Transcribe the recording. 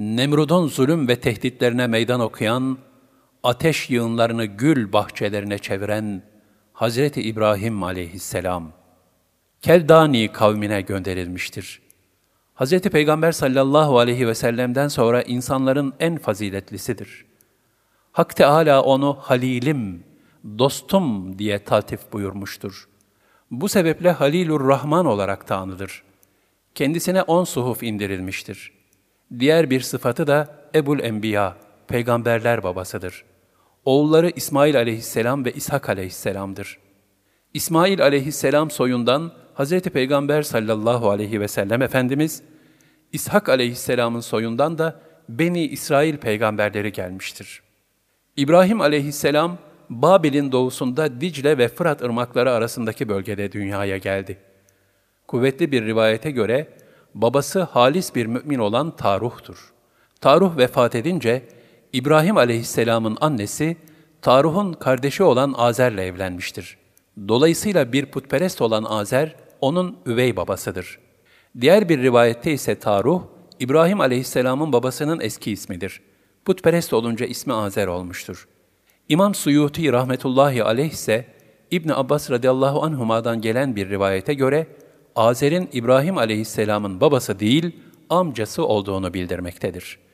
Nemrud'un zulüm ve tehditlerine meydan okuyan, ateş yığınlarını gül bahçelerine çeviren Hazreti İbrahim aleyhisselam, Keldani kavmine gönderilmiştir. Hazreti Peygamber sallallahu aleyhi ve sellem'den sonra insanların en faziletlisidir. Hak Teala onu halilim, dostum diye taltif buyurmuştur. Bu sebeple Halilur Rahman olarak da. Kendisine on suhuf indirilmiştir. Diğer bir sıfatı da Ebul Enbiya, peygamberler babasıdır. Oğulları İsmail aleyhisselam ve İshak aleyhisselamdır. İsmail aleyhisselam soyundan Hz. Peygamber sallallahu aleyhi ve sellem Efendimiz, İshak aleyhisselamın soyundan da Beni İsrail peygamberleri gelmiştir. İbrahim aleyhisselam, Babil'in doğusunda Dicle ve Fırat ırmakları arasındaki bölgede dünyaya geldi. Kuvvetli bir rivayete göre, babası halis bir mümin olan Taruh'tur. Taruh vefat edince, İbrahim aleyhisselamın annesi, Taruh'un kardeşi olan Azer'le evlenmiştir. Dolayısıyla bir putperest olan Azer, onun üvey babasıdır. Diğer bir rivayette ise Taruh, İbrahim aleyhisselamın babasının eski ismidir. Putperest olunca ismi Azer olmuştur. İmam Suyuti rahmetullahi aleyh ise, İbn Abbas radıyallahu anhuma'dan gelen bir rivayete göre, Azer'in İbrahim aleyhisselamın babası değil, amcası olduğunu bildirmektedir.''